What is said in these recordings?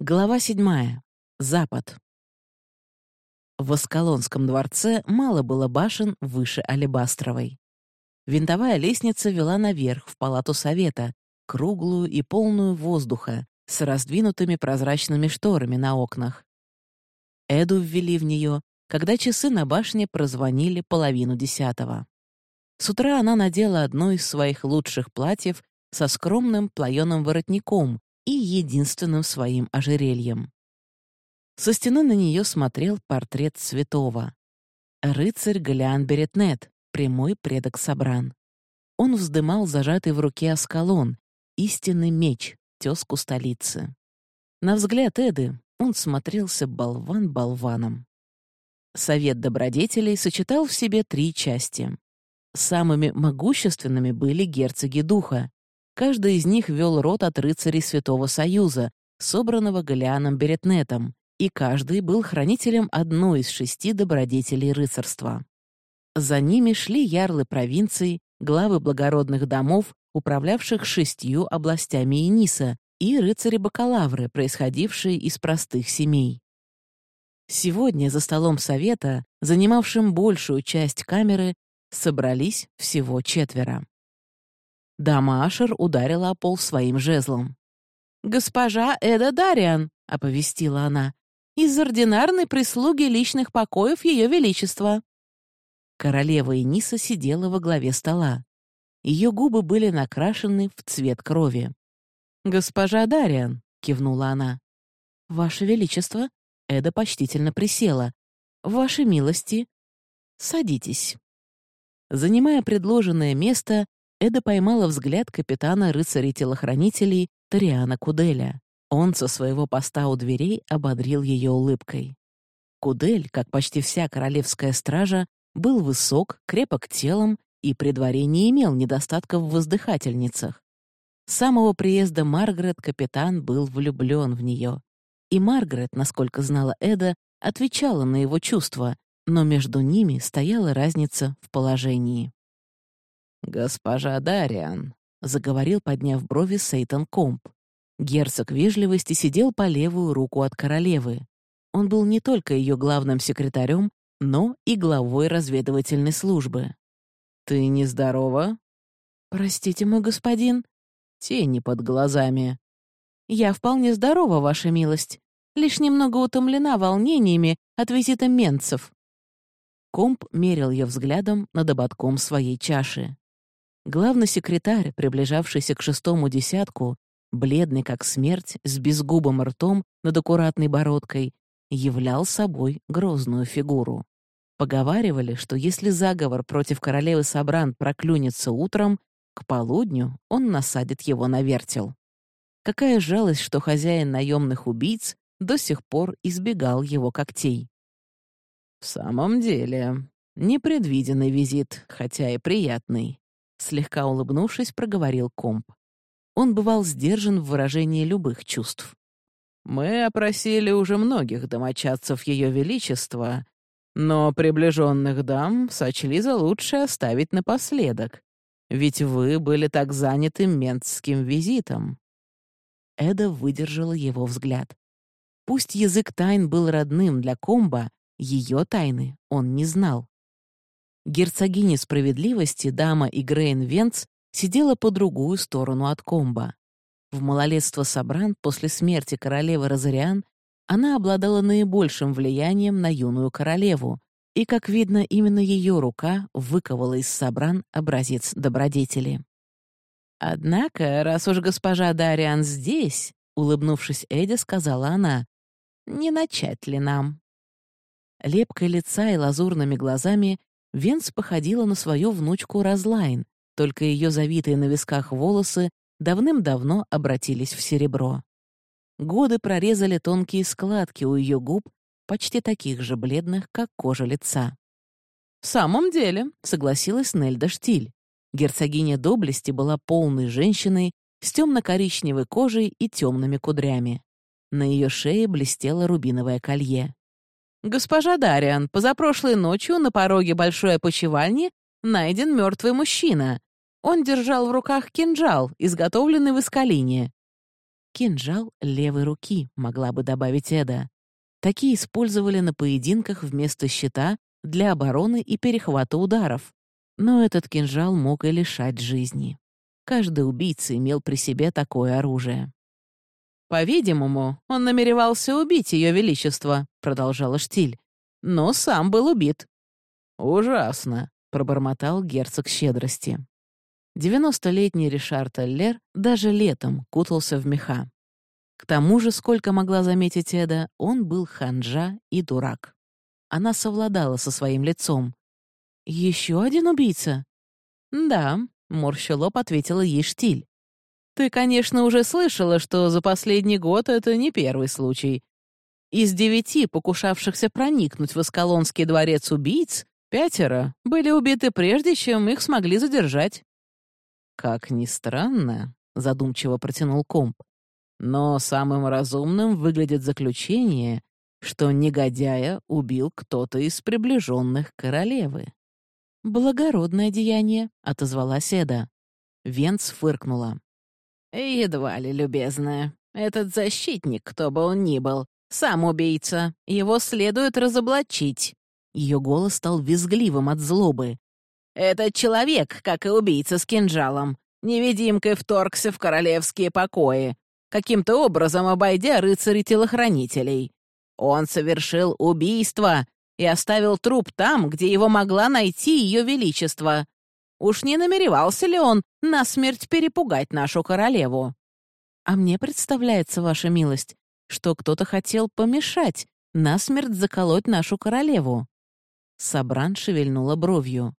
Глава седьмая. Запад. В Аскалонском дворце мало было башен выше Алебастровой. Винтовая лестница вела наверх, в палату совета, круглую и полную воздуха, с раздвинутыми прозрачными шторами на окнах. Эду ввели в нее, когда часы на башне прозвонили половину десятого. С утра она надела одно из своих лучших платьев со скромным плаеным воротником, и единственным своим ожерельем. Со стены на нее смотрел портрет святого. Рыцарь Галиан Беретнет, прямой предок Сабран. Он вздымал зажатый в руке оскалон, истинный меч, тезку столицы. На взгляд Эды он смотрелся болван болваном. Совет добродетелей сочетал в себе три части. Самыми могущественными были герцоги духа, Каждый из них вел род от рыцарей Святого Союза, собранного Галианом Беретнетом, и каждый был хранителем одной из шести добродетелей рыцарства. За ними шли ярлы провинций, главы благородных домов, управлявших шестью областями Иниса, и рыцари-бакалавры, происходившие из простых семей. Сегодня за столом совета, занимавшим большую часть камеры, собрались всего четверо. Дама Ашер ударила о пол своим жезлом. «Госпожа Эда Дариан», — оповестила она, «из ординарной прислуги личных покоев Ее Величества». Королева Эниса сидела во главе стола. Ее губы были накрашены в цвет крови. «Госпожа Дариан», — кивнула она. «Ваше Величество», — Эда почтительно присела. «Ваши милости». «Садитесь». Занимая предложенное место, Эда поймала взгляд капитана рыцарей-телохранителей Ториана Куделя. Он со своего поста у дверей ободрил ее улыбкой. Кудель, как почти вся королевская стража, был высок, крепок телом и при дворе не имел недостатков в воздыхательницах. С самого приезда Маргарет капитан был влюблен в нее. И Маргарет, насколько знала Эда, отвечала на его чувства, но между ними стояла разница в положении. «Госпожа Дариан», — заговорил, подняв брови Сейтан Комп. Герцог вежливости сидел по левую руку от королевы. Он был не только ее главным секретарем, но и главой разведывательной службы. «Ты нездорова?» «Простите, мой господин». «Тени под глазами». «Я вполне здорова, ваша милость. Лишь немного утомлена волнениями от визита менцев». Комп мерил ее взглядом над ободком своей чаши. Главный секретарь, приближавшийся к шестому десятку, бледный как смерть, с безгубым ртом над аккуратной бородкой, являл собой грозную фигуру. Поговаривали, что если заговор против королевы Сабран проклюнется утром, к полудню он насадит его на вертел. Какая жалость, что хозяин наемных убийц до сих пор избегал его когтей. «В самом деле, непредвиденный визит, хотя и приятный», Слегка улыбнувшись, проговорил комп. Он бывал сдержан в выражении любых чувств. «Мы опросили уже многих домочадцев Ее Величества, но приближенных дам сочли за лучшее оставить напоследок, ведь вы были так заняты ментским визитом». Эда выдержала его взгляд. Пусть язык тайн был родным для комба, ее тайны он не знал. Герцогиня справедливости, дама Игрейн Венц, сидела по другую сторону от комба. В малолетство Сабран после смерти королевы Розариан она обладала наибольшим влиянием на юную королеву, и, как видно, именно ее рука выковала из Сабран образец добродетели. «Однако, раз уж госпожа Дариан здесь», — улыбнувшись Эдди, сказала она, — «не начать ли нам?» Лепкой лица и лазурными глазами Венс походила на свою внучку Разлайн, только ее завитые на висках волосы давным-давно обратились в серебро. Годы прорезали тонкие складки у ее губ, почти таких же бледных, как кожа лица. «В самом деле», — согласилась Нельда Штиль, герцогиня доблести была полной женщиной с темно-коричневой кожей и темными кудрями. На ее шее блестело рубиновое колье. «Госпожа Дариан, позапрошлой ночью на пороге большой опочивальни найден мертвый мужчина. Он держал в руках кинжал, изготовленный в Искалине». Кинжал левой руки, могла бы добавить Эда. Такие использовали на поединках вместо щита для обороны и перехвата ударов. Но этот кинжал мог и лишать жизни. Каждый убийца имел при себе такое оружие. «По-видимому, он намеревался убить Ее Величество», — продолжала Штиль. «Но сам был убит». «Ужасно», — пробормотал герцог щедрости. Девяностолетний Ришард Эллер даже летом кутался в меха. К тому же, сколько могла заметить Эда, он был ханжа и дурак. Она совладала со своим лицом. «Еще один убийца?» «Да», — морща лоб ответила ей Штиль. «Ты, конечно, уже слышала, что за последний год это не первый случай. Из девяти покушавшихся проникнуть в Аскалонский дворец убийц, пятеро были убиты прежде, чем их смогли задержать». «Как ни странно», — задумчиво протянул комп, «но самым разумным выглядит заключение, что негодяя убил кто-то из приближенных королевы». «Благородное деяние», — отозвалась Эда. Венц фыркнула. «Едва ли, любезная. Этот защитник, кто бы он ни был, сам убийца. Его следует разоблачить». Ее голос стал визгливым от злобы. «Этот человек, как и убийца с кинжалом, невидимкой вторгся в королевские покои, каким-то образом обойдя рыцарей-телохранителей. Он совершил убийство и оставил труп там, где его могла найти ее величество. Уж не намеревался ли он насмерть перепугать нашу королеву? А мне представляется, ваша милость, что кто-то хотел помешать, насмерть заколоть нашу королеву. Сабран шевельнула бровью.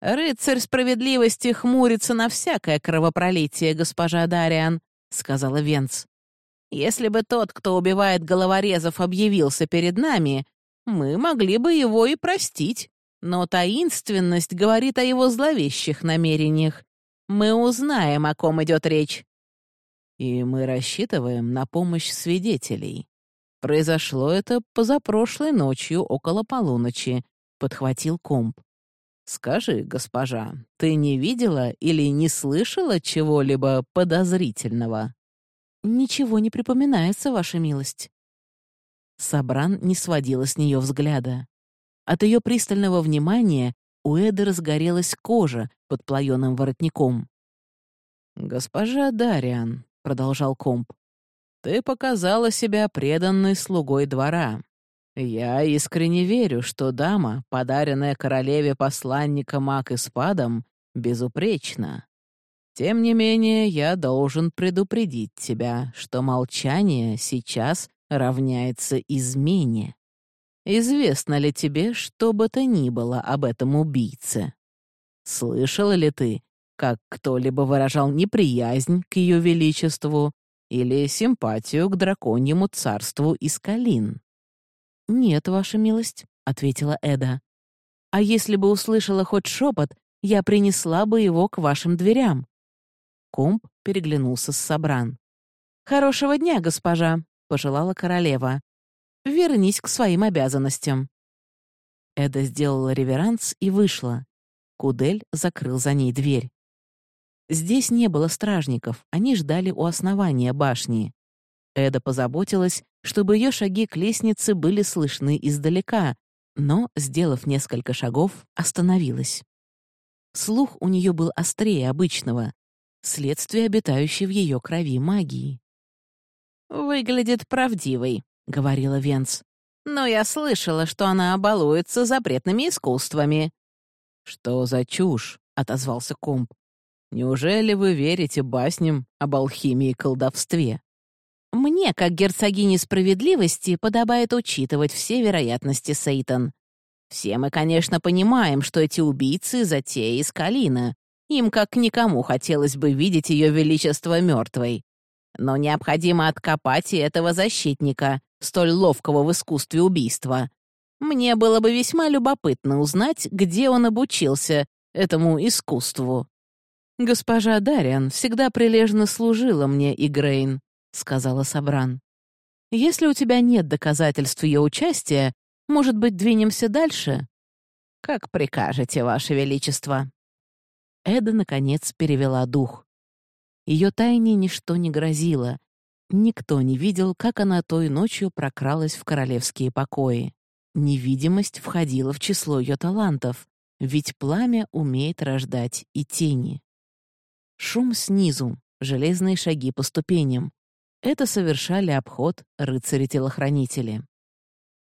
«Рыцарь справедливости хмурится на всякое кровопролитие, госпожа Дариан», — сказала Венц. «Если бы тот, кто убивает головорезов, объявился перед нами, мы могли бы его и простить. Но таинственность говорит о его зловещих намерениях. Мы узнаем, о ком идет речь. И мы рассчитываем на помощь свидетелей. Произошло это позапрошлой ночью около полуночи, подхватил комп. «Скажи, госпожа, ты не видела или не слышала чего-либо подозрительного?» «Ничего не припоминается, ваша милость». Сабран не сводила с нее взгляда. От ее пристального внимания у Эды разгорелась кожа под плаеным воротником. «Госпожа Дариан», — продолжал комп, — «ты показала себя преданной слугой двора. Я искренне верю, что дама, подаренная королеве посланника Мак и Спадом, безупречна. Тем не менее, я должен предупредить тебя, что молчание сейчас равняется измене. Известно ли тебе что бы то ни было об этом убийце? Слышала ли ты, как кто-либо выражал неприязнь к ее величеству или симпатию к драконьему царству Искалин? «Нет, ваша милость», — ответила Эда. «А если бы услышала хоть шепот, я принесла бы его к вашим дверям». Комп переглянулся с Собран. «Хорошего дня, госпожа», — пожелала королева. Вернись к своим обязанностям». Эда сделала реверанс и вышла. Кудель закрыл за ней дверь. Здесь не было стражников, они ждали у основания башни. Эда позаботилась, чтобы ее шаги к лестнице были слышны издалека, но, сделав несколько шагов, остановилась. Слух у нее был острее обычного, следствие обитающей в ее крови магии. «Выглядит правдивой», — говорила Венц. «Но я слышала, что она обалуется запретными искусствами». «Что за чушь?» — отозвался Комп. «Неужели вы верите басням об алхимии и колдовстве?» «Мне, как герцогине справедливости, подобает учитывать все вероятности, Сейтан. Все мы, конечно, понимаем, что эти убийцы — затея из Калина. Им, как никому, хотелось бы видеть ее величество мертвой. Но необходимо откопать и этого защитника, столь ловкого в искусстве убийства. Мне было бы весьма любопытно узнать, где он обучился этому искусству. «Госпожа Дариан всегда прилежно служила мне, Игрейн», — сказала Сабран. «Если у тебя нет доказательств ее участия, может быть, двинемся дальше?» «Как прикажете, Ваше Величество». Эда, наконец, перевела дух. Ее тайне ничто не грозило, Никто не видел, как она той ночью прокралась в королевские покои. Невидимость входила в число ее талантов, ведь пламя умеет рождать и тени. Шум снизу, железные шаги по ступеням. Это совершали обход рыцари-телохранители.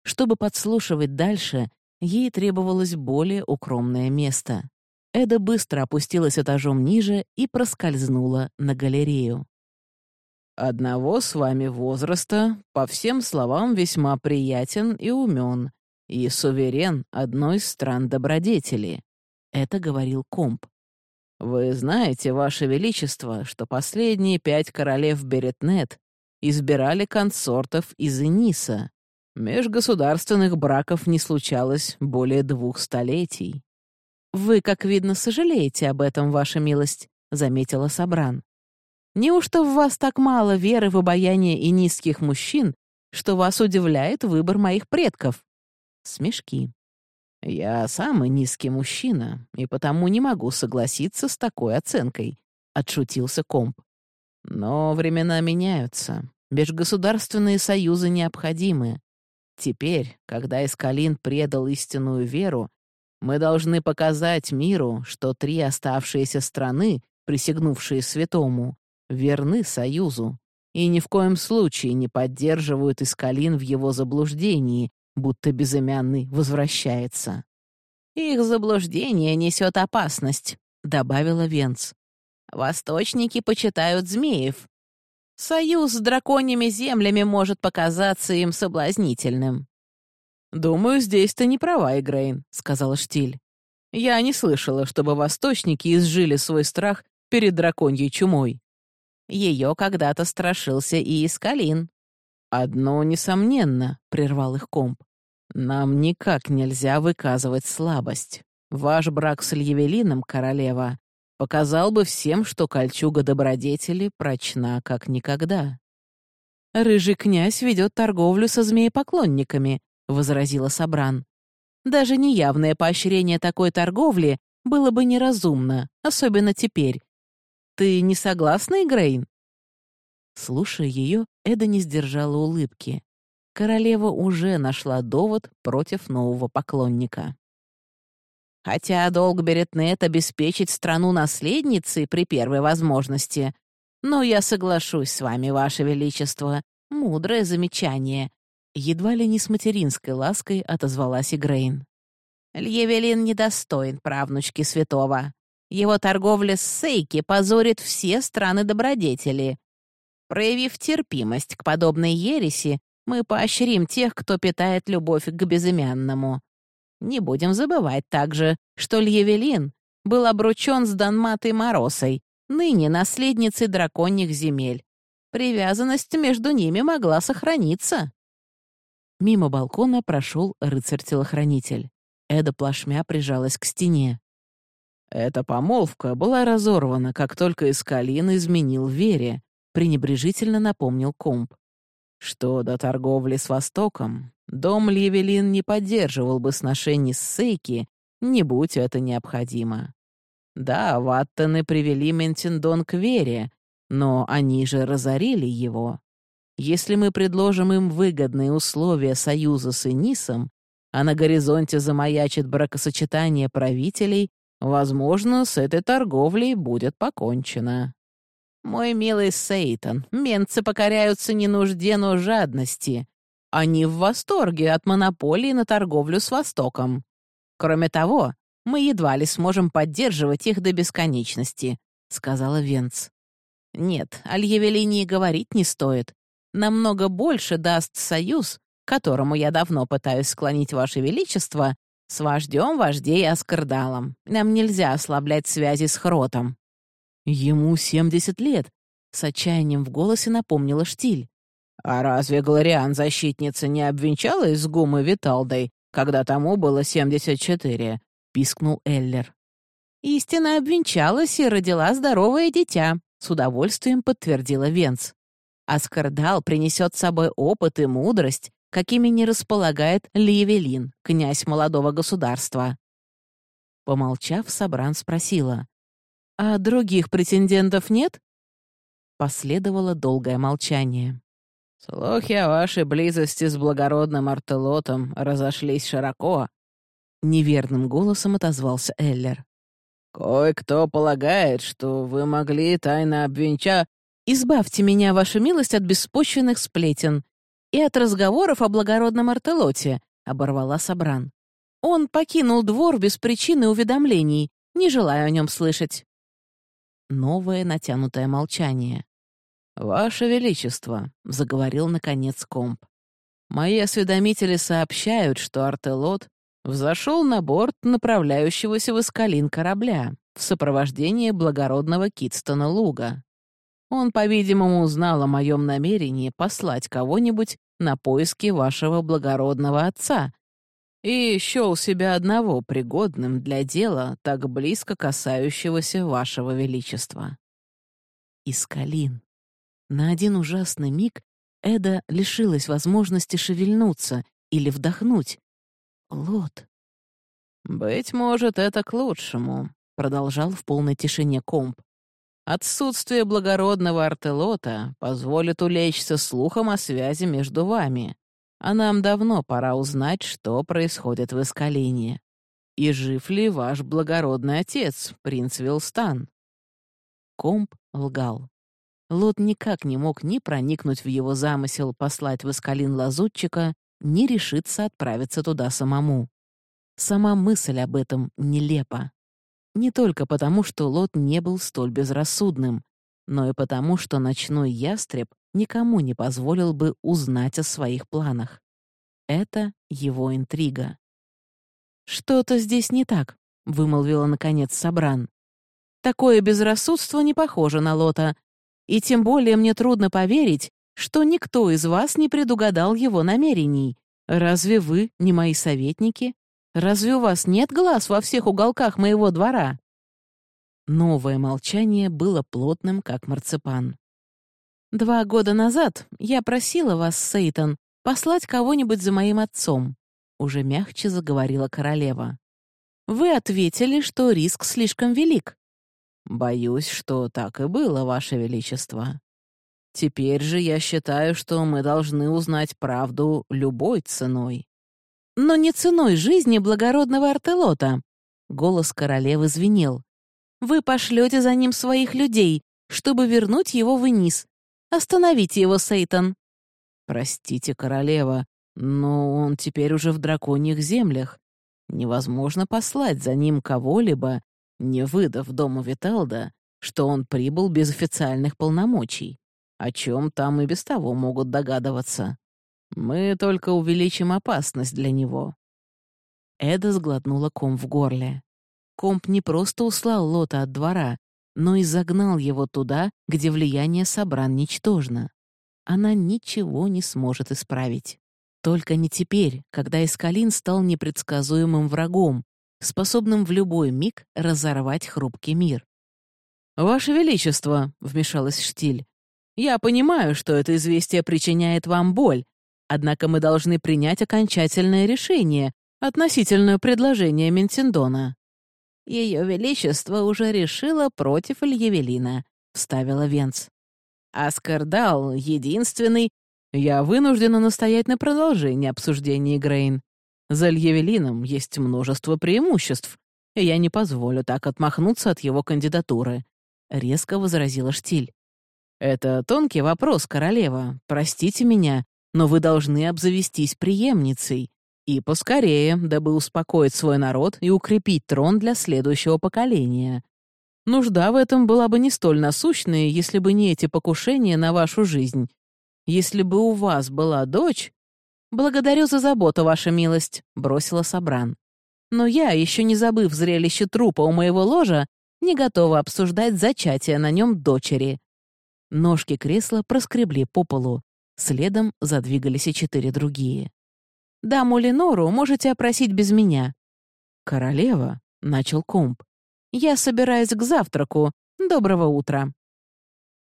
Чтобы подслушивать дальше, ей требовалось более укромное место. Эда быстро опустилась этажом ниже и проскользнула на галерею. «Одного с вами возраста, по всем словам, весьма приятен и умен, и суверен одной из стран добродетели», — это говорил комп. «Вы знаете, Ваше Величество, что последние пять королев Беретнет избирали консортов из Эниса. Межгосударственных браков не случалось более двух столетий». «Вы, как видно, сожалеете об этом, Ваша милость», — заметила Сабран. «Неужто в вас так мало веры в обаяние и низких мужчин, что вас удивляет выбор моих предков?» Смешки. «Я самый низкий мужчина, и потому не могу согласиться с такой оценкой», — отшутился комп. «Но времена меняются. Межгосударственные союзы необходимы. Теперь, когда Искалин предал истинную веру, мы должны показать миру, что три оставшиеся страны, присягнувшие святому, верны союзу и ни в коем случае не поддерживают Искалин в его заблуждении, будто безымянный возвращается. «Их заблуждение несет опасность», — добавила Венц. «Восточники почитают змеев. Союз с драконьими землями может показаться им соблазнительным». «Думаю, здесь ты не права, Игрейн», — сказала Штиль. «Я не слышала, чтобы восточники изжили свой страх перед драконьей чумой. Ее когда-то страшился и Искалин». «Одно несомненно», — прервал их комп. «Нам никак нельзя выказывать слабость. Ваш брак с Льявелином, королева, показал бы всем, что кольчуга добродетели прочна как никогда». «Рыжий князь ведет торговлю со змеепоклонниками», — возразила Сабран. «Даже неявное поощрение такой торговли было бы неразумно, особенно теперь. Ты не согласна, Игрейн?» Слушая ее, Эда не сдержала улыбки королева уже нашла довод против нового поклонника. Хотя долг Беретнет обеспечить страну наследницей при первой возможности, но я соглашусь с вами, Ваше Величество. Мудрое замечание. Едва ли не с материнской лаской отозвалась Игрейн. Льевелин недостоин правнучки святого. Его торговля с Сейки позорит все страны добродетели. Проявив терпимость к подобной ереси, мы поощрим тех, кто питает любовь к безымянному. Не будем забывать также, что Льявелин был обручен с Данматой Моросой, ныне наследницей драконьих земель. Привязанность между ними могла сохраниться. Мимо балкона прошел рыцарь-телохранитель. Эда плашмя прижалась к стене. Эта помолвка была разорвана, как только Искалин изменил вере, пренебрежительно напомнил комп. Что до торговли с Востоком, дом Льявелин не поддерживал бы сношений с Сейки, не будь это необходимо. Да, ваттены привели Ментиндон к вере, но они же разорили его. Если мы предложим им выгодные условия союза с Энисом, а на горизонте замаячит бракосочетание правителей, возможно, с этой торговлей будет покончено. «Мой милый Сейтан, менцы покоряются не нужде, но жадности. Они в восторге от монополии на торговлю с Востоком. Кроме того, мы едва ли сможем поддерживать их до бесконечности», — сказала Венц. «Нет, о Льявелине говорить не стоит. Намного больше даст союз, которому я давно пытаюсь склонить Ваше Величество, с вождем вождей Аскардалом. Нам нельзя ослаблять связи с Хротом». «Ему семьдесят лет», — с отчаянием в голосе напомнила Штиль. «А разве Глориан защитница не обвенчалась с Гумой Виталдой, когда тому было семьдесят четыре?» — пискнул Эллер. «Истинно обвенчалась и родила здоровое дитя», — с удовольствием подтвердила Венц. «Аскардал принесет с собой опыт и мудрость, какими не располагает Ливелин, князь молодого государства». Помолчав, Сабран спросила. «А других претендентов нет?» Последовало долгое молчание. «Слухи о вашей близости с благородным Артелотом разошлись широко», — неверным голосом отозвался Эллер. «Кое-кто полагает, что вы могли тайно обвенча...» «Избавьте меня, ваша милость, от беспочвенных сплетен и от разговоров о благородном Артелоте», — оборвала Сабран. «Он покинул двор без причины уведомлений, не желаю о нем слышать». Новое натянутое молчание. «Ваше Величество», — заговорил наконец комп. «Мои осведомители сообщают, что Артелот взошел на борт направляющегося в Искалин корабля в сопровождении благородного Китстона Луга. Он, по-видимому, узнал о моем намерении послать кого-нибудь на поиски вашего благородного отца и счел себя одного пригодным для дела, так близко касающегося вашего величества. Искалин. На один ужасный миг Эда лишилась возможности шевельнуться или вдохнуть. Лот. «Быть может, это к лучшему», — продолжал в полной тишине комп. «Отсутствие благородного артелота позволит улечься слухом о связи между вами, а нам давно пора узнать, что происходит в Искалине. И жив ли ваш благородный отец, принц Вилстан?» Комп лгал. Лот никак не мог ни проникнуть в его замысел послать в Искалин лазутчика, ни решиться отправиться туда самому. Сама мысль об этом нелепа. Не только потому, что Лот не был столь безрассудным, но и потому, что ночной ястреб никому не позволил бы узнать о своих планах. Это его интрига. «Что-то здесь не так», — вымолвила наконец Сабран. «Такое безрассудство не похоже на Лота, и тем более мне трудно поверить, что никто из вас не предугадал его намерений. Разве вы не мои советники? Разве у вас нет глаз во всех уголках моего двора?» Новое молчание было плотным, как марципан. «Два года назад я просила вас, Сейтан, послать кого-нибудь за моим отцом», — уже мягче заговорила королева. «Вы ответили, что риск слишком велик. «Боюсь, что так и было, Ваше Величество. Теперь же я считаю, что мы должны узнать правду любой ценой». «Но не ценой жизни благородного Артелота», — голос королевы звенел. «Вы пошлете за ним своих людей, чтобы вернуть его в Инис. Остановите его, Сейтан». «Простите, королева, но он теперь уже в драконьих землях. Невозможно послать за ним кого-либо, не выдав дому Виталда, что он прибыл без официальных полномочий, о чем там и без того могут догадываться. Мы только увеличим опасность для него». Эда сглотнула ком в горле. Комп не просто услал Лота от двора, но и загнал его туда, где влияние Собран ничтожно. Она ничего не сможет исправить. Только не теперь, когда Искалин стал непредсказуемым врагом, способным в любой миг разорвать хрупкий мир. «Ваше Величество», — вмешалась Штиль, — «я понимаю, что это известие причиняет вам боль, однако мы должны принять окончательное решение относительно предложения Ментиндона». «Ее Величество уже решило против Ильявелина», — вставила Венц. «Аскардал — единственный...» «Я вынуждена настоять на продолжении обсуждения Грейн. За Льявелином есть множество преимуществ, и я не позволю так отмахнуться от его кандидатуры», — резко возразила Штиль. «Это тонкий вопрос, королева. Простите меня, но вы должны обзавестись преемницей. И поскорее, дабы успокоить свой народ и укрепить трон для следующего поколения. Нужда в этом была бы не столь насущной, если бы не эти покушения на вашу жизнь. Если бы у вас была дочь, «Благодарю за заботу, ваша милость», — бросила Сабран. «Но я, еще не забыв зрелище трупа у моего ложа, не готова обсуждать зачатие на нем дочери». Ножки кресла проскребли по полу. Следом задвигались и четыре другие. «Даму Ленору можете опросить без меня». «Королева», — начал комп. «Я собираюсь к завтраку. Доброго утра».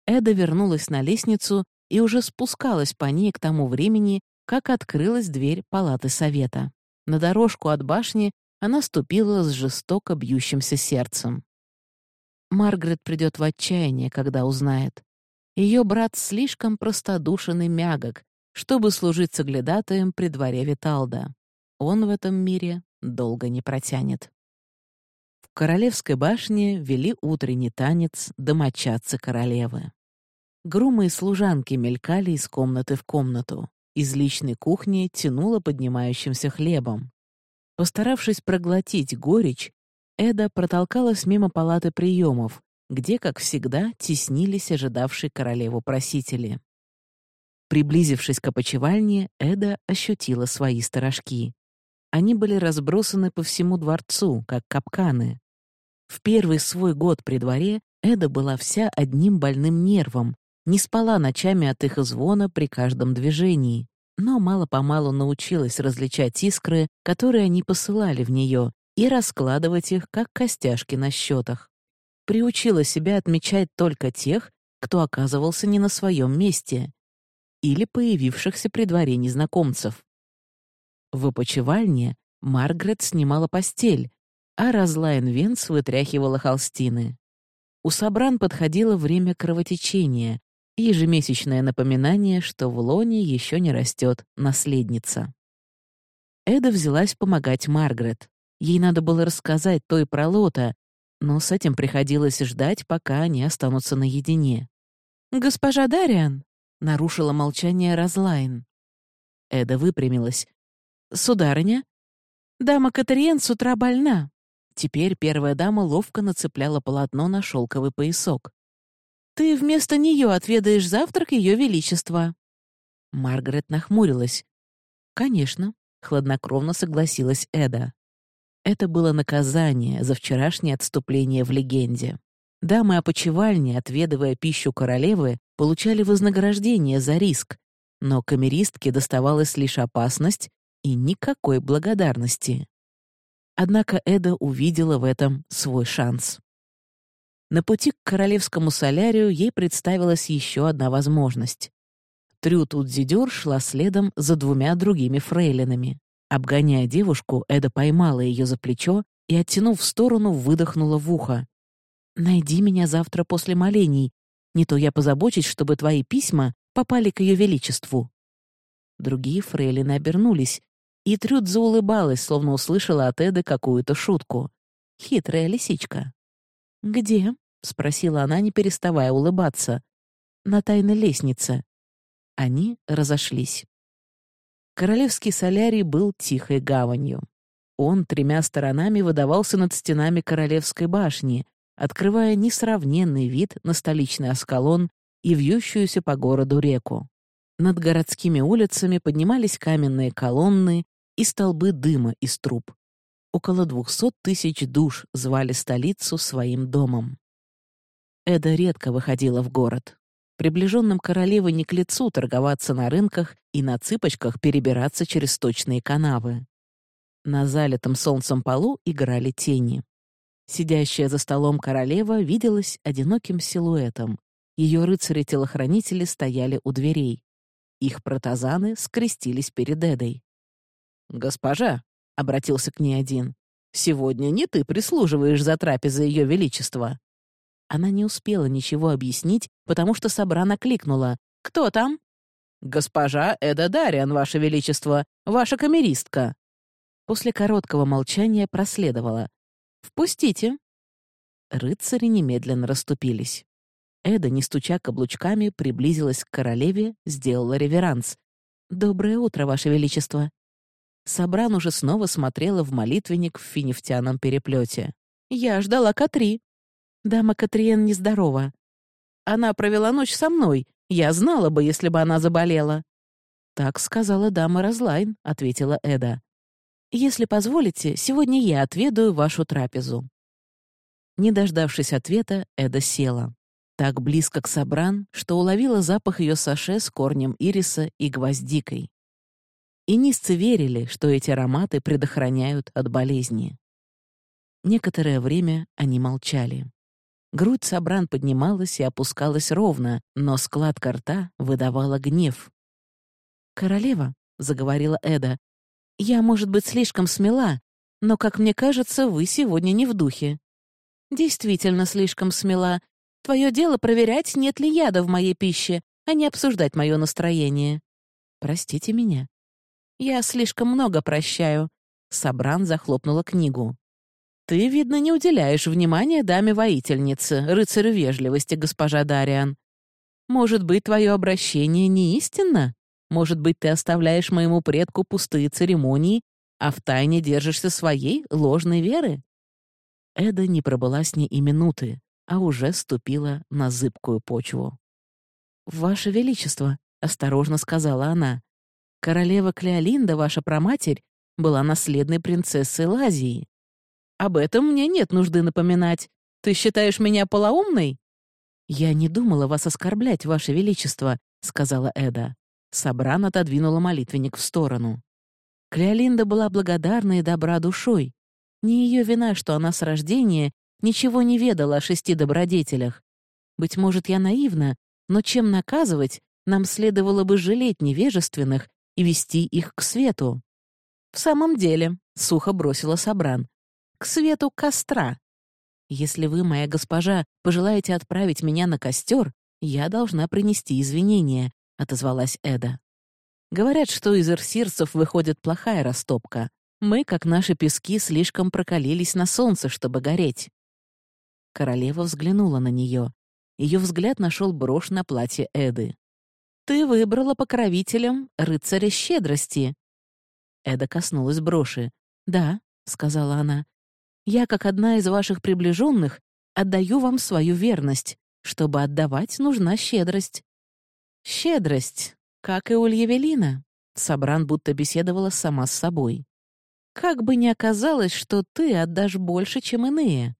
Эда вернулась на лестницу и уже спускалась по ней к тому времени, как открылась дверь палаты совета. На дорожку от башни она ступила с жестоко бьющимся сердцем. Маргарет придет в отчаяние, когда узнает. Ее брат слишком простодушен и мягок, чтобы служить соглядатаем при дворе Виталда. Он в этом мире долго не протянет. В королевской башне вели утренний танец домочадцы королевы. Грумы и служанки мелькали из комнаты в комнату. Из личной кухни тянуло поднимающимся хлебом. Постаравшись проглотить горечь, Эда протолкалась мимо палаты приемов, где, как всегда, теснились ожидавшие королеву просители. Приблизившись к опочивальне, Эда ощутила свои сторожки. Они были разбросаны по всему дворцу, как капканы. В первый свой год при дворе Эда была вся одним больным нервом, не спала ночами от их звона при каждом движении, но мало-помалу научилась различать искры, которые они посылали в нее, и раскладывать их, как костяшки на счетах. Приучила себя отмечать только тех, кто оказывался не на своем месте, или появившихся при дворе незнакомцев. В опочивальне Маргарет снимала постель, а Разлайн Венс вытряхивала холстины. У Сабран подходило время кровотечения, ежемесячное напоминание, что в лоне еще не растет наследница. Эда взялась помогать Маргарет. Ей надо было рассказать той про Лота, но с этим приходилось ждать, пока они останутся наедине. «Госпожа Дариан!» — нарушила молчание Разлайн. Эда выпрямилась. «Сударыня?» «Дама Катариен с утра больна». Теперь первая дама ловко нацепляла полотно на шелковый поясок. «Ты вместо нее отведаешь завтрак Ее Величества». Маргарет нахмурилась. «Конечно», — хладнокровно согласилась Эда. Это было наказание за вчерашнее отступление в легенде. Дамы опочивальни, отведывая пищу королевы, получали вознаграждение за риск, но камеристке доставалась лишь опасность и никакой благодарности. Однако Эда увидела в этом свой шанс. На пути к королевскому солярию ей представилась еще одна возможность. Трюд Удзидер шла следом за двумя другими фрейлинами. Обгоняя девушку, Эда поймала ее за плечо и, оттянув в сторону, выдохнула в ухо. «Найди меня завтра после молений. Не то я позабочусь, чтобы твои письма попали к ее величеству». Другие фрейлины обернулись, и Трюд заулыбалась, словно услышала от Эды какую-то шутку. Хитрая лисичка. «Где?» — спросила она, не переставая улыбаться. «На тайной лестнице». Они разошлись. Королевский солярий был тихой гаванью. Он тремя сторонами выдавался над стенами Королевской башни, открывая несравненный вид на столичный Аскалон и вьющуюся по городу реку. Над городскими улицами поднимались каменные колонны и столбы дыма из труб. Около двухсот тысяч душ звали столицу своим домом. Эда редко выходила в город. Приближенным королевы не к лицу торговаться на рынках и на цыпочках перебираться через сточные канавы. На залитом солнцем полу играли тени. Сидящая за столом королева виделась одиноким силуэтом. Ее рыцари-телохранители стояли у дверей. Их протазаны скрестились перед Эдой. «Госпожа», — обратился к ней один, — «сегодня не ты прислуживаешь за трапезой Ее Величества». Она не успела ничего объяснить, потому что Сабрана кликнула. «Кто там?» «Госпожа Эда Дариан, Ваше Величество, ваша камеристка». После короткого молчания проследовала. «Впустите». Рыцари немедленно расступились. Эда, не стуча каблучками, приблизилась к королеве, сделала реверанс. «Доброе утро, Ваше Величество». Сабран уже снова смотрела в молитвенник в финифтяном переплете. «Я ждала Катри», Дама Катриен нездорова. Она провела ночь со мной. Я знала бы, если бы она заболела». «Так сказала дама Разлайн», — ответила Эда. «Если позволите, сегодня я отведаю вашу трапезу». Не дождавшись ответа, Эда села. Так близко к Сабран, что уловила запах ее саше с корнем ириса и гвоздикой. И верили, что эти ароматы предохраняют от болезни. Некоторое время они молчали. Грудь Сабран поднималась и опускалась ровно, но складка рта выдавала гнев. «Королева», — заговорила Эда, — «я, может быть, слишком смела, но, как мне кажется, вы сегодня не в духе». «Действительно слишком смела. Твое дело проверять, нет ли яда в моей пище, а не обсуждать мое настроение. Простите меня. Я слишком много прощаю. Сабран захлопнула книгу. Ты, видно, не уделяешь внимания даме-воительнице, рыцарю вежливости, госпожа Дариан. Может быть, твое обращение не истинно? Может быть, ты оставляешь моему предку пустые церемонии, а втайне держишься своей ложной веры? Эда не пробыла с ней и минуты, а уже ступила на зыбкую почву. «Ваше Величество», — осторожно сказала она, — «королева Клеолинда, ваша проматерь, была наследной принцессой Лазии. Об этом мне нет нужды напоминать. Ты считаешь меня полоумной?» «Я не думала вас оскорблять, ваше Величество», — сказала Эда. Сабран отодвинула молитвенник в сторону. Клеолинда была благодарна и добра душой. Не ее вина, что она с рождения ничего не ведала о шести добродетелях. Быть может, я наивна, но чем наказывать, нам следовало бы жалеть невежественных и вести их к свету. «В самом деле», — сухо бросила Сабран, — «к свету костра. Если вы, моя госпожа, пожелаете отправить меня на костер, я должна принести извинения», — отозвалась Эда. «Говорят, что из эрсирцев выходит плохая растопка. Мы, как наши пески, слишком прокалились на солнце, чтобы гореть». Королева взглянула на нее. Ее взгляд нашел брошь на платье Эды. «Ты выбрала покровителем рыцаря щедрости». Эда коснулась броши. «Да», — сказала она, — «я, как одна из ваших приближенных, отдаю вам свою верность. Чтобы отдавать, нужна щедрость». «Щедрость, как и у Льявелина», — Сабран будто беседовала сама с собой. «Как бы ни оказалось, что ты отдашь больше, чем иные.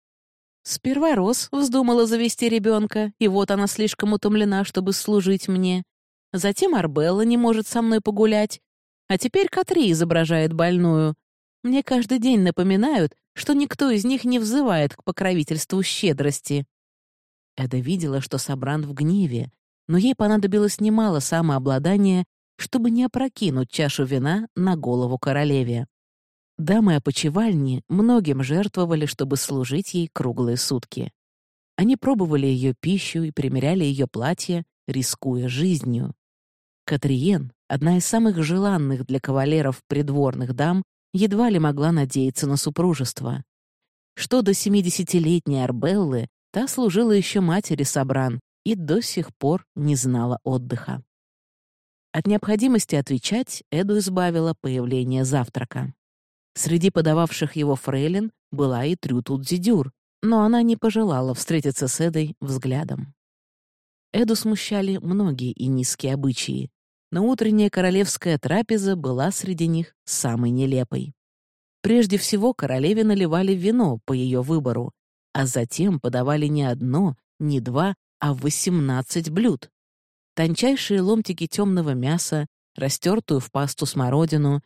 Сперва Рос вздумала завести ребенка, и вот она слишком утомлена, чтобы служить мне. Затем Арбелла не может со мной погулять. А теперь Катри изображает больную. Мне каждый день напоминают, что никто из них не взывает к покровительству щедрости. Эда видела, что Сабран в гневе, но ей понадобилось немало самообладания, чтобы не опрокинуть чашу вина на голову королеве. Дамы опочивальни многим жертвовали, чтобы служить ей круглые сутки. Они пробовали ее пищу и примеряли ее платье, рискуя жизнью. Катриен, одна из самых желанных для кавалеров придворных дам, едва ли могла надеяться на супружество. Что до семидесятилетней Арбеллы, та служила еще матери Сабран и до сих пор не знала отдыха. От необходимости отвечать Эду избавило появление завтрака. Среди подававших его фрейлин была и Трютудзидюр, но она не пожелала встретиться с Эдой взглядом. Эду смущали многие и низкие обычаи, но утренняя королевская трапеза была среди них самой нелепой. Прежде всего королеве наливали вино по ее выбору, а затем подавали не одно, не два, а восемнадцать блюд. Тончайшие ломтики темного мяса, растертую в пасту смородину,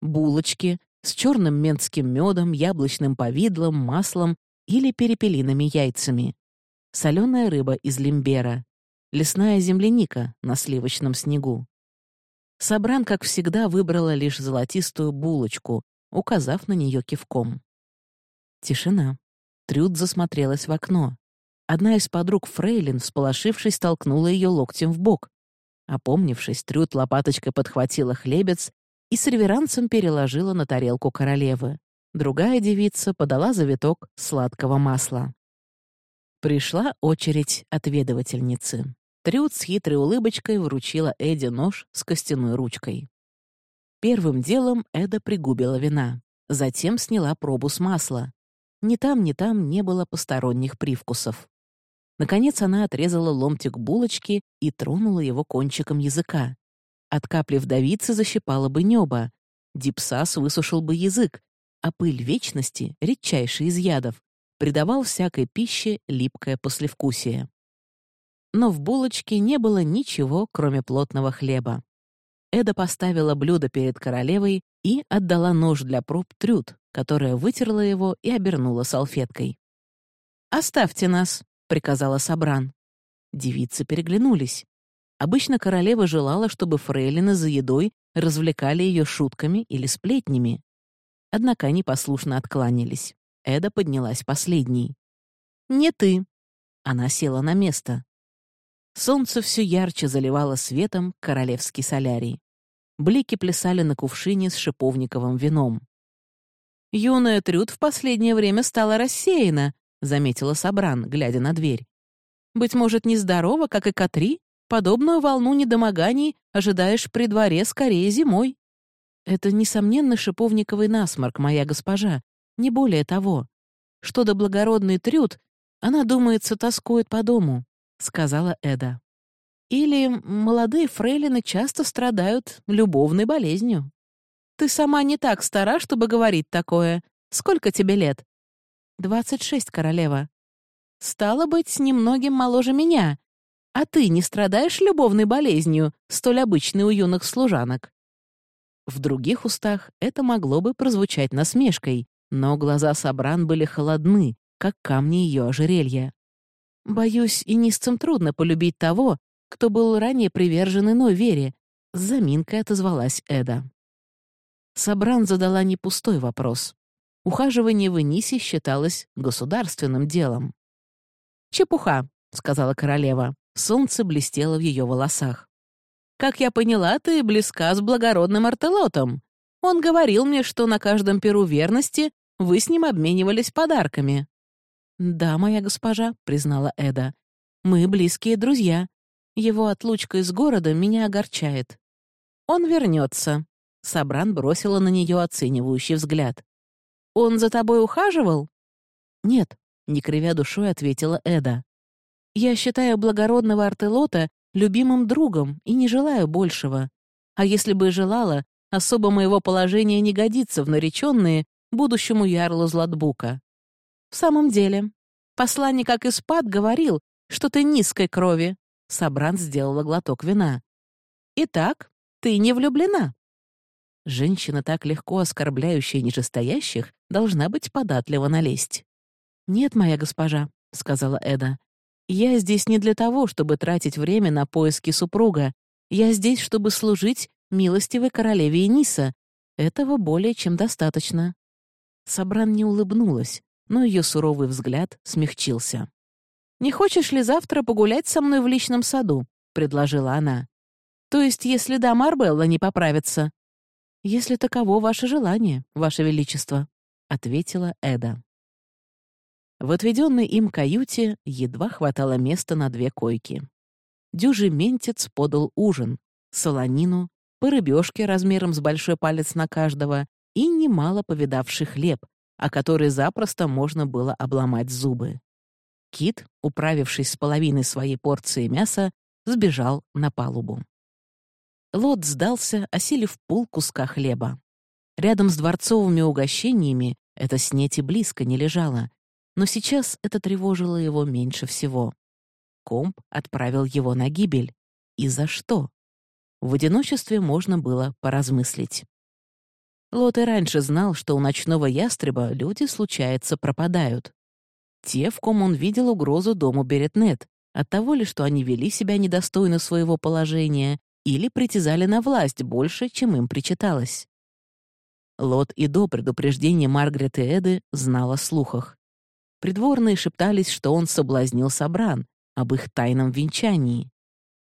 булочки, с черным ментским медом, яблочным повидлом, маслом или перепелиными яйцами, соленая рыба из лимбера, лесная земляника на сливочном снегу. Собран, как всегда, выбрала лишь золотистую булочку, указав на нее кивком. Тишина. Трюд засмотрелась в окно. Одна из подруг Фрейлин, всполошившись, толкнула ее локтем в бок. Опомнившись, Трюд лопаточкой подхватила хлебец и с реверансом переложила на тарелку королевы. Другая девица подала завиток сладкого масла. Пришла очередь отведывательницы. Трюд с хитрой улыбочкой вручила Эде нож с костяной ручкой. Первым делом Эда пригубила вина, затем сняла пробу с масла. Ни там, ни там не было посторонних привкусов. Наконец она отрезала ломтик булочки и тронула его кончиком языка. От капли вдовицы защипало бы небо, дипсас высушил бы язык, а пыль вечности, редчайший из ядов, придавал всякой пище липкое послевкусие. Но в булочке не было ничего, кроме плотного хлеба. Эда поставила блюдо перед королевой и отдала нож для проб Трюд, которая вытерла его и обернула салфеткой. «Оставьте нас», — приказала Сабран. Девицы переглянулись. Обычно королева желала, чтобы фрейлины за едой развлекали ее шутками или сплетнями. Однако они послушно откланялись. Эда поднялась последней. «Не ты». Она села на место. Солнце все ярче заливало светом королевский солярий. Блики плясали на кувшине с шиповниковым вином. «Юная Трюд в последнее время стала рассеяна», — заметила Сабран, глядя на дверь. «Быть может, нездорова, как и Катри? Подобную волну недомоганий ожидаешь при дворе скорее зимой». «Это, несомненно, шиповниковый насморк, моя госпожа, не более того. Что до благородной Трюд, она, думается, тоскует по дому», — сказала Эда. «Или молодые фрейлины часто страдают любовной болезнью». «Ты сама не так стара, чтобы говорить такое. Сколько тебе лет?» «Двадцать шесть, королева». «Стало быть, немногим моложе меня. А ты не страдаешь любовной болезнью, столь обычной у юных служанок?» В других устах это могло бы прозвучать насмешкой, но глаза Сабран были холодны, как камни ее ожерелья. «Боюсь, и низцам трудно полюбить того, кто был ранее привержен иной вере», — с заминкой отозвалась Эда. Сабран задала не пустой вопрос. Ухаживание в Энисе считалось государственным делом. «Чепуха», — сказала королева. Солнце блестело в ее волосах. Как я поняла, ты близка с благородным Артелотом. Он говорил мне, что на каждом перу верности вы с ним обменивались подарками». «Да, моя госпожа», — признала Эда. «Мы близкие друзья. Его отлучка из города меня огорчает». «Он вернется», — Сабран бросила на нее оценивающий взгляд. «Он за тобой ухаживал?» «Нет», — не кривя душой ответила Эда. «Я считаю благородного Артелота любимым другом и не желаю большего. А если бы желала, особо моего положения не годится в нареченные будущему ярлу Златбука. В самом деле, посланник как Испад говорил, что ты низкой крови. Сабран сделала глоток вина. Итак, ты не влюблена. Женщина, так легко оскорбляющая нижестоящих, должна быть податлива на лесть. «Нет, моя госпожа», — сказала Эда, я здесь не для того, чтобы тратить время на поиски супруга. Я здесь, чтобы служить милостивой королеве Эниса. Этого более чем достаточно». Сабран не улыбнулась, но ее суровый взгляд смягчился. «Не хочешь ли завтра погулять со мной в личном саду?» — предложила она. «То есть, если дама Арбелла не поправится?» «Если таково ваше желание, ваше величество», — ответила Эда. В отведенной им каюте едва хватало места на две койки. Дюжий ментец подал ужин, солонину, по размером с большой палец на каждого и немало повидавший хлеб, о который запросто можно было обломать зубы. Кит, управившись с половиной своей порции мяса, сбежал на палубу. Лот сдался, осилив пол куска хлеба. Рядом с дворцовыми угощениями это снеть близко не лежало, но сейчас это тревожило его меньше всего. Комп отправил его на гибель. И за что? В одиночестве можно было поразмыслить. Лот и раньше знал, что у ночного ястреба люди, случается, пропадают. Те, в ком он видел угрозу дому Беретнет, от того ли, что они вели себя недостойно своего положения или притязали на власть больше, чем им причиталось. Лот и до предупреждения Маргарет и Эды знал о слухах. Придворные шептались, что он соблазнил Собран об их тайном венчании.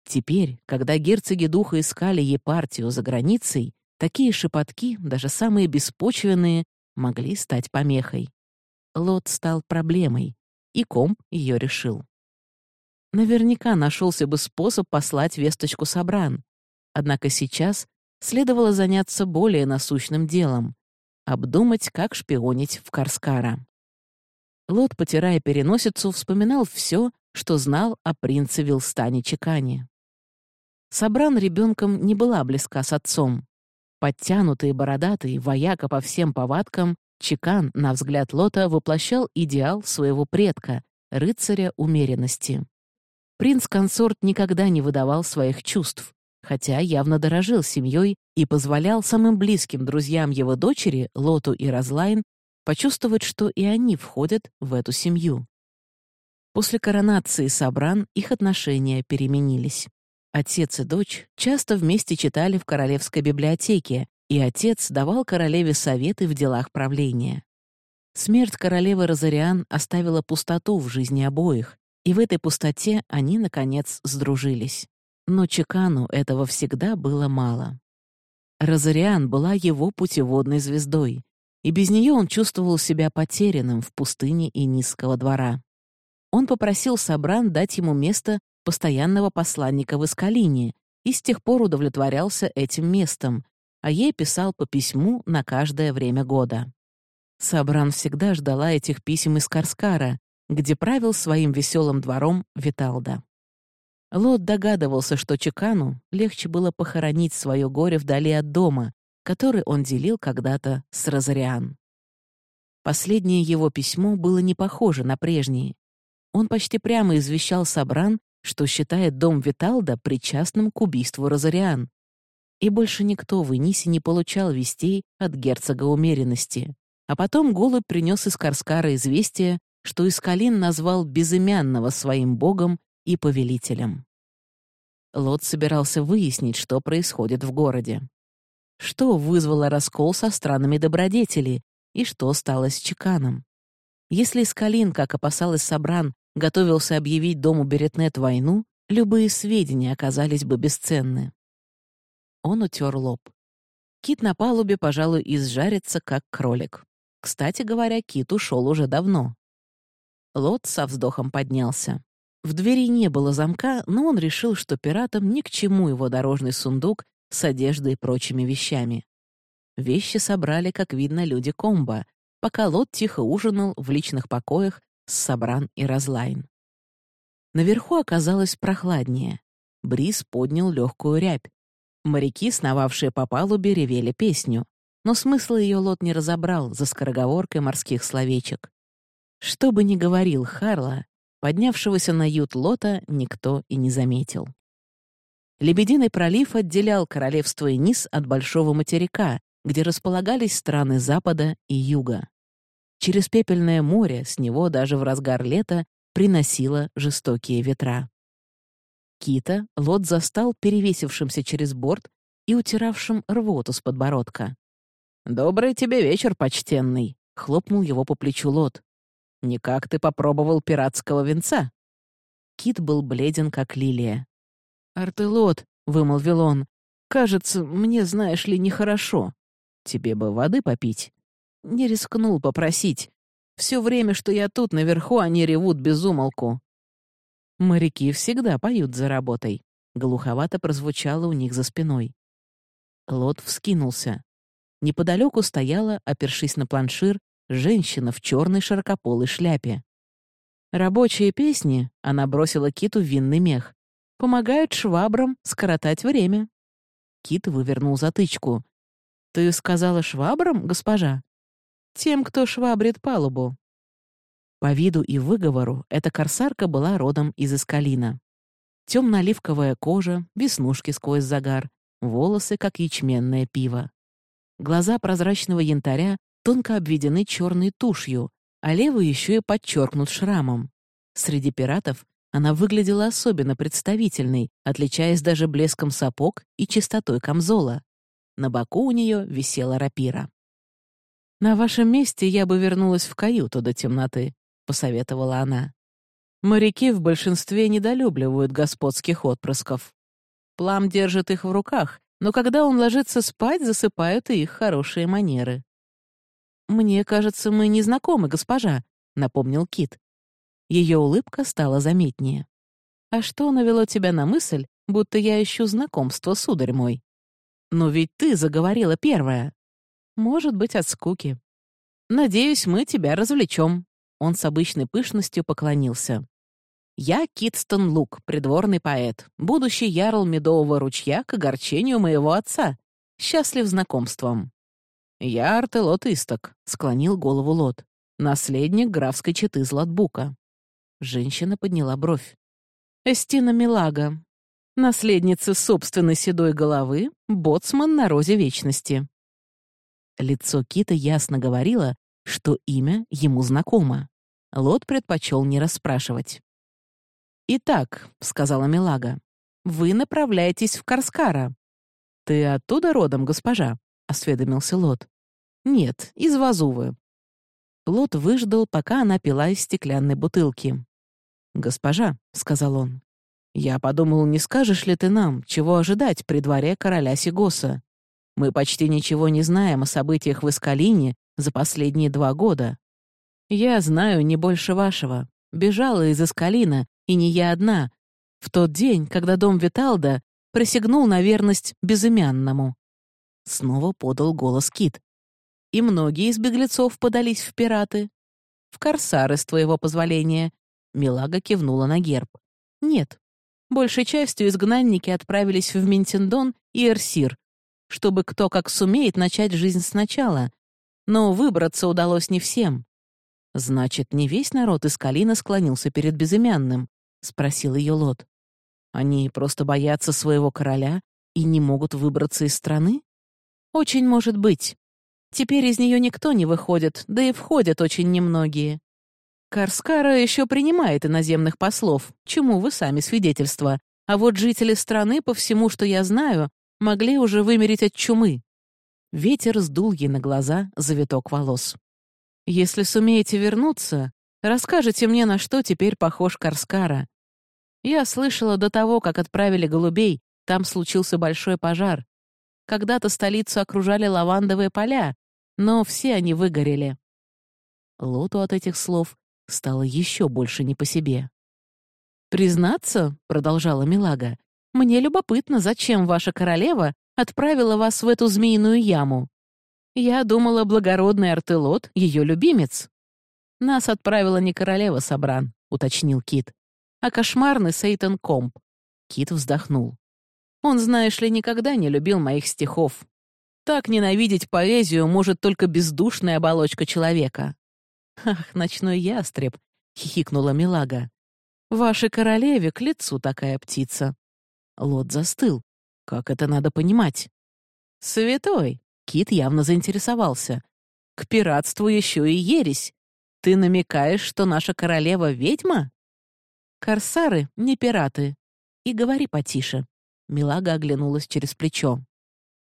Теперь, когда герцоги духа искали епартию за границей, такие шепотки, даже самые беспочвенные, могли стать помехой. Лот стал проблемой, и комп ее решил. Наверняка нашелся бы способ послать весточку Собран. Однако сейчас следовало заняться более насущным делом — обдумать, как шпионить в Карскара. Лот, потирая переносицу, вспоминал все, что знал о принце Вилстане Чекане. Собран ребенком не была близка с отцом. Подтянутый и бородатый, вояка по всем повадкам, Чекан, на взгляд Лота, воплощал идеал своего предка, рыцаря умеренности. Принц-консорт никогда не выдавал своих чувств, хотя явно дорожил семьей и позволял самым близким друзьям его дочери, Лоту и Разлайн, почувствовать, что и они входят в эту семью. После коронации Сабран их отношения переменились. Отец и дочь часто вместе читали в королевской библиотеке, и отец давал королеве советы в делах правления. Смерть королевы Розариан оставила пустоту в жизни обоих, И в этой пустоте они, наконец, сдружились. Но Чекану этого всегда было мало. Розариан была его путеводной звездой, и без нее он чувствовал себя потерянным в пустыне и низкого двора. Он попросил Сабран дать ему место постоянного посланника в Искалине и с тех пор удовлетворялся этим местом, а ей писал по письму на каждое время года. Сабран всегда ждала этих писем из Карскара, где правил своим веселым двором Виталда. Лот догадывался, что Чекану легче было похоронить свое горе вдали от дома, который он делил когда-то с Розариан. Последнее его письмо было не похоже на прежние. Он почти прямо извещал Сабран, что считает дом Виталда причастным к убийству Розариан. И больше никто в Инисе не получал вестей от герцога умеренности. А потом голубь принес из Карскара известие, что Искалин назвал безымянного своим богом и повелителем. Лот собирался выяснить, что происходит в городе. Что вызвало раскол со странами добродетели и что стало с Чеканом. Если Искалин, как опасалась Сабран, готовился объявить дому Беретнет войну, любые сведения оказались бы бесценны. Он утер лоб. Кит на палубе, пожалуй, изжарится, как кролик. Кстати говоря, Кит ушел уже давно. Лот со вздохом поднялся. В двери не было замка, но он решил, что пиратам ни к чему его дорожный сундук с одеждой и прочими вещами. Вещи собрали, как видно, люди комбо, пока Лот тихо ужинал в личных покоях Сабран и Разлайн. Наверху оказалось прохладнее. Бриз поднял легкую рябь. Моряки, сновавшие по палубе, ревели песню, но смысла ее Лот не разобрал за скороговоркой морских словечек. Что бы ни говорил Харла, Поднявшегося на ют лота никто и не заметил. Лебединый пролив отделял королевство Энис от Большого материка, где располагались страны Запада и Юга. Через пепельное море с него даже в разгар лета приносило жестокие ветра. Кита лот застал перевесившимся через борт и утиравшим рвоту с подбородка. «Добрый тебе вечер, почтенный!» — хлопнул его по плечу лот. Никак ты попробовал пиратского венца?» Кит был бледен, как лилия. «Артелот», — вымолвил он, — «кажется, мне, знаешь ли, нехорошо. Тебе бы воды попить?» Не рискнул попросить. Все время, что я тут наверху, они ревут без умолку. Моряки всегда поют за работой. Глуховато прозвучало у них за спиной. Лот вскинулся. Неподалеку стояла, опершись на планшир, женщина в черной широкополой шляпе. Рабочие песни, она бросила Киту винный мех, помогают швабрам скоротать время. Кит вывернул затычку. «Ты сказала швабрам, госпожа?» «Тем, кто швабрит палубу». По виду и выговору эта корсарка была родом из Искалина. Темно-оливковая кожа, веснушки сквозь загар, волосы, как ячменное пиво. Глаза прозрачного янтаря тонко обведены черной тушью, а левый еще и подчеркнут шрамом. Среди пиратов она выглядела особенно представительной, отличаясь даже блеском сапог и чистотой камзола. На боку у нее висела рапира. «На вашем месте я бы вернулась в каюту до темноты», — посоветовала она. «Моряки в большинстве недолюбливают господских отпрысков. Плам держит их в руках, но когда он ложится спать, засыпают и их хорошие манеры. «Мне кажется, мы не знакомы, госпожа», — напомнил Кит. Ее улыбка стала заметнее. «А что навело тебя на мысль, будто я ищу знакомство, сударь мой?» «Но ведь ты заговорила первая». «Может быть, от скуки». «Надеюсь, мы тебя развлечем». Он с обычной пышностью поклонился. «Я Китстон Лук, придворный поэт, будущий ярл Медового ручья к огорчению моего отца. Счастлив знакомством». «Я Артелот Исток», — склонил голову Лот. «Наследник графской четы Златбука». Женщина подняла бровь. «Эстина Милага. Наследница собственной седой головы, боцман на розе вечности». Лицо Кита ясно говорило, что имя ему знакомо. Лот предпочел не расспрашивать. «Итак», — сказала Милага, — «вы направляетесь в Карскара». «Ты оттуда родом, госпожа?» — осведомился Лот. «Нет, из Вазувы». Лот выждал, пока она пила из стеклянной бутылки. «Госпожа», — сказал он, — «я подумал, не скажешь ли ты нам, чего ожидать при дворе короля Сигоса? Мы почти ничего не знаем о событиях в Искалине за последние два года. Я знаю не больше вашего. Бежала из Искалина, и не я одна, в тот день, когда дом Виталда присягнул на верность безымянному. Снова подал голос Кит. И многие из беглецов подались в пираты. В корсары, с твоего позволения. Милага кивнула на герб. Нет. Большей частью изгнанники отправились в Ментендон и Эрсир, чтобы кто как сумеет начать жизнь сначала. Но выбраться удалось не всем. Значит, не весь народ из Калина склонился перед безымянным, спросил ее Лот. Они просто боятся своего короля и не могут выбраться из страны? Очень может быть. Теперь из нее никто не выходит, да и входят очень немногие. Карскара еще принимает иноземных послов, чему вы сами свидетельство. А вот жители страны, по всему, что я знаю, могли уже вымереть от чумы. Ветер сдул ей на глаза завиток волос. «Если сумеете вернуться, расскажите мне, на что теперь похож Карскара. Я слышала до того, как отправили голубей, там случился большой пожар. Когда-то столицу окружали лавандовые поля, но все они выгорели». Лоту от этих слов стало еще больше не по себе. «Признаться», — продолжала Милага, мне любопытно, зачем ваша королева отправила вас в эту змеиную яму. Я думала, благородный Артелот — ее любимец. Нас отправила не королева Сабран, уточнил Кит, а кошмарный Сейтан Комп. Кит вздохнул. Он, знаешь ли, никогда не любил моих стихов. Так ненавидеть поэзию может только бездушная оболочка человека. «Ах, ночной ястреб!» — хихикнула Милага. «Вашей королеве к лицу такая птица». Лот застыл. Как это надо понимать? «Святой!» — Кит явно заинтересовался. «К пиратству еще и ересь. Ты намекаешь, что наша королева — ведьма?» «Корсары — не пираты. И говори потише». Милага оглянулась через плечо.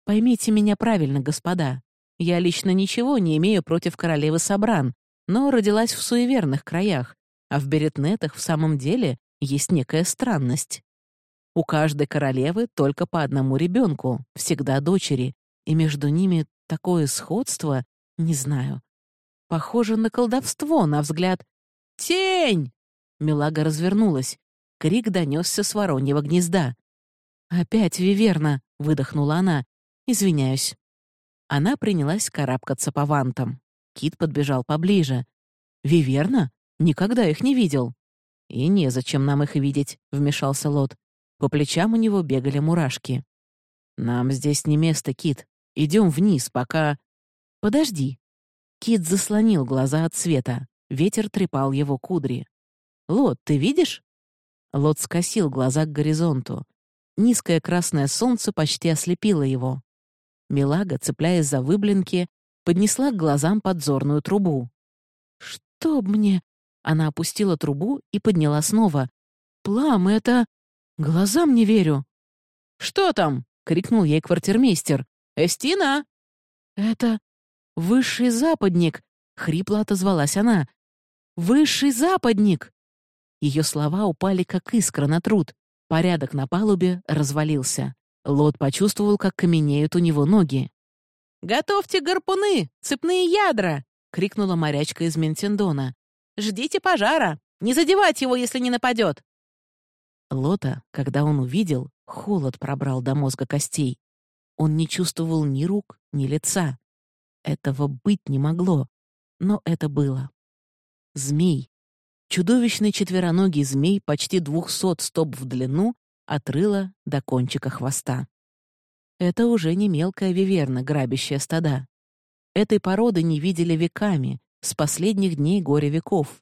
«Поймите меня правильно, господа. Я лично ничего не имею против королевы Сабран, но родилась в суеверных краях, а в Беретнетах в самом деле есть некая странность. У каждой королевы только по одному ребенку, всегда дочери, и между ними такое сходство, не знаю. Похоже на колдовство, на взгляд. «Тень!» Милага развернулась. Крик донесся с вороньего гнезда. «Опять Виверна!» — выдохнула она. «Извиняюсь». Она принялась карабкаться по вантам. Кит подбежал поближе. «Виверна? Никогда их не видел». «И незачем нам их видеть», — вмешался Лот. По плечам у него бегали мурашки. «Нам здесь не место, Кит. Идем вниз, пока...» «Подожди». Кит заслонил глаза от света. Ветер трепал его кудри. «Лот, ты видишь?» Лот скосил глаза к горизонту. Низкое красное солнце почти ослепило его. Милага, цепляясь за выблинки, поднесла к глазам подзорную трубу. «Что мне?» Она опустила трубу и подняла снова. «Плам, это...» Глазам не верю. «Что там?» — крикнул ей квартирмейстер. «Эстина!» «Это высший западник!» — хрипло отозвалась она. «Высший западник!» Ее слова упали, как искра на труд. Порядок на палубе развалился. Лот почувствовал, как каменеют у него ноги. «Готовьте гарпуны! Цепные ядра!» — крикнула морячка из Ментендона. «Ждите пожара! Не задевать его, если не нападет!» Лота, когда он увидел, холод пробрал до мозга костей. Он не чувствовал ни рук, ни лица. Этого быть не могло, но это было. Змей. Чудовищный четвероногий змей почти двухсот стоп в длину от рыла до кончика хвоста. Это уже не мелкая виверна, грабящая стада. Этой породы не видели веками, с последних дней горя веков.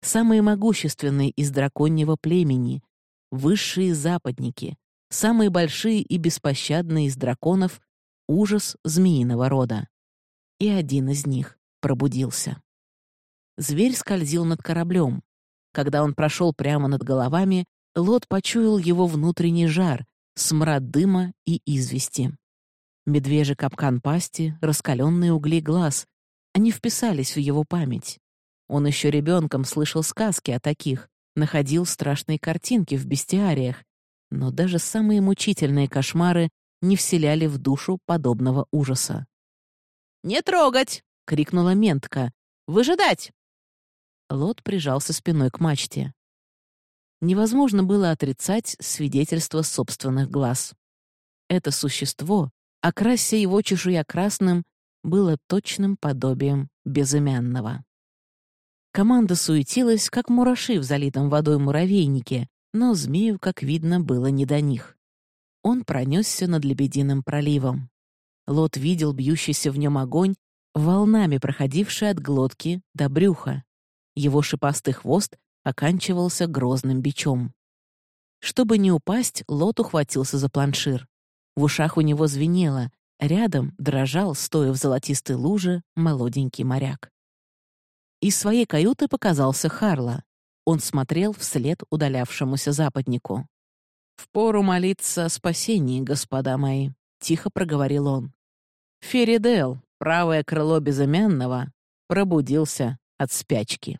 Самые могущественные из драконьего племени, высшие западники, самые большие и беспощадные из драконов, ужас змеиного рода. И один из них пробудился. Зверь скользил над кораблем. Когда он прошел прямо над головами, Лот почуял его внутренний жар, смрад дыма и извести. Медвежий капкан пасти, раскаленные угли глаз. Они вписались в его память. Он еще ребенком слышал сказки о таких, находил страшные картинки в бестиариях, но даже самые мучительные кошмары не вселяли в душу подобного ужаса. «Не трогать!» — крикнула ментка. «Выжидать!» Лот прижался спиной к мачте. Невозможно было отрицать свидетельство собственных глаз. Это существо, окрася его чешуя красным, было точным подобием безымянного. Команда суетилась, как мураши в залитом водой муравейнике, но змею, как видно, было не до них. Он пронесся над Лебединым проливом. Лот видел бьющийся в нем огонь, волнами проходивший от глотки до брюха. Его шипастый хвост оканчивался грозным бичом. Чтобы не упасть, Лот ухватился за планшир. В ушах у него звенело, рядом дрожал, стоя в золотистой луже, молоденький моряк. Из своей каюты показался Харла. Он смотрел вслед удалявшемуся западнику. «Впору молиться о спасении, господа мои», — тихо проговорил он. Феридел, правое крыло безымянного, пробудился от спячки.